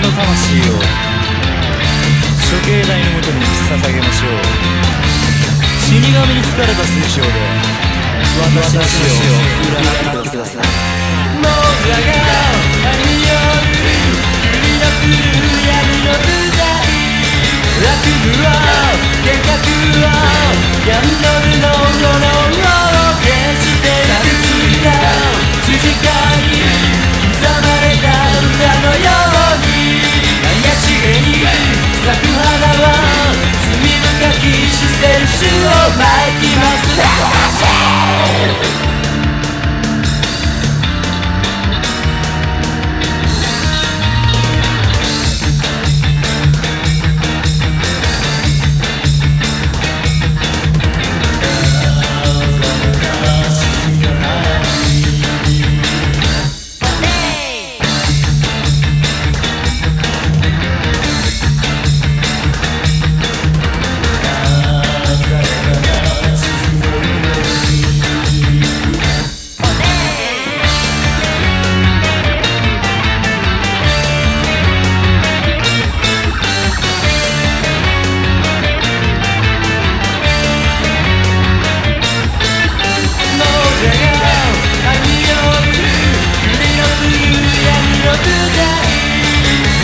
の魂を処刑台のもとに捧げましょう。死神に疲れた水晶で私の死を占ってください。モーラが歩み寄る君の来る闇の舞台を計画をキャンドルのシセルシュを巻きます。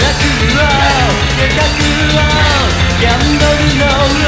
咲く花は罪深きシセルの裏